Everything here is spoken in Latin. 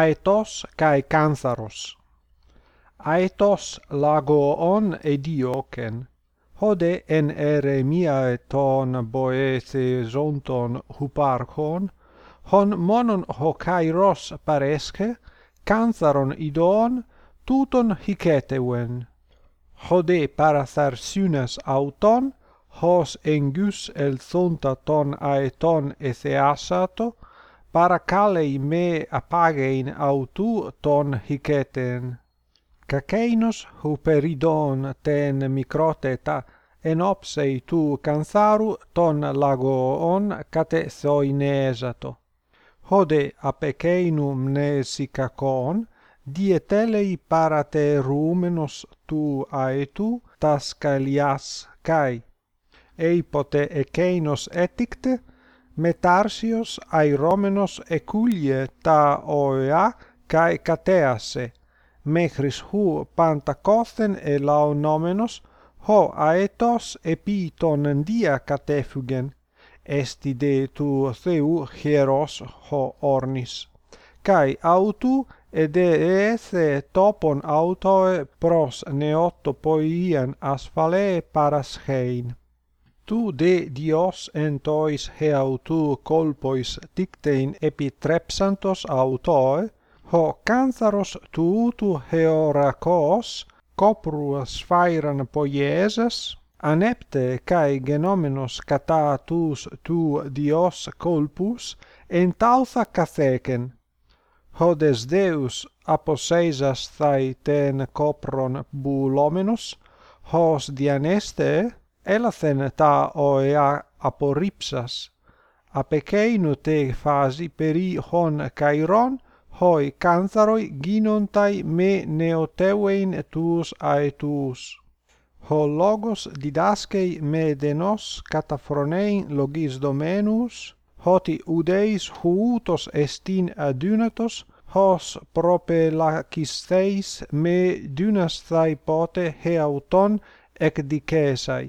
Aetos kai Cantharos. Aetos lagoon edioken, hode en eremia ton boethesonton huparchon, hon monon hokairos paresce, cantharon idon, tuton hiketewen Hode paratharsunes auton, hos engus elthonta ton aeton etheasato, παρακάλεϊ με απάγειν αυτού τον χικέτεν. Κακέινος χουπεριδόν τεν μικρότετα εν όψεϊ του κανθάρου των λαγοών κατεθοινέζατο. Χόδε απεκέινου μνεσικακόν, διετέλεϊ παρατερούμενος του αετού τας καί. Έιποτε εκέινος έτικτε, Metarsios airomenos eculie ta oea kai katease mechris hu pantakothen elaonomenos ho aetos epiton dia katefugen esti de tu theou hieros ho ornis. Kai autu ede topon autoe pros neotto poian asphale paraschein tu de dios en tois heautu colpois dictein epitrepsantos autoe, ho cantharos tuutu heorakos, coprua sphairan poiesas, anepte cae genomenos catatus tu dios colpus, entautha catheken. Hodes deus aposeisas thai ten copron bulomenos, hos dianeste, Έλαθεν τα οεά απορρίψας, απεκέινου τε φάση περί χων hoi χοι κάνθαροι γίνονται με νεοτεύειν τους αετούς. Ο λόγος διδάσκει με δενός καταφρονέιν λογισδομένους, ότι ουδείς χούτος εστίν αδύνατος, hos propelacistheis me dynasthai pote heauton ec dicesai.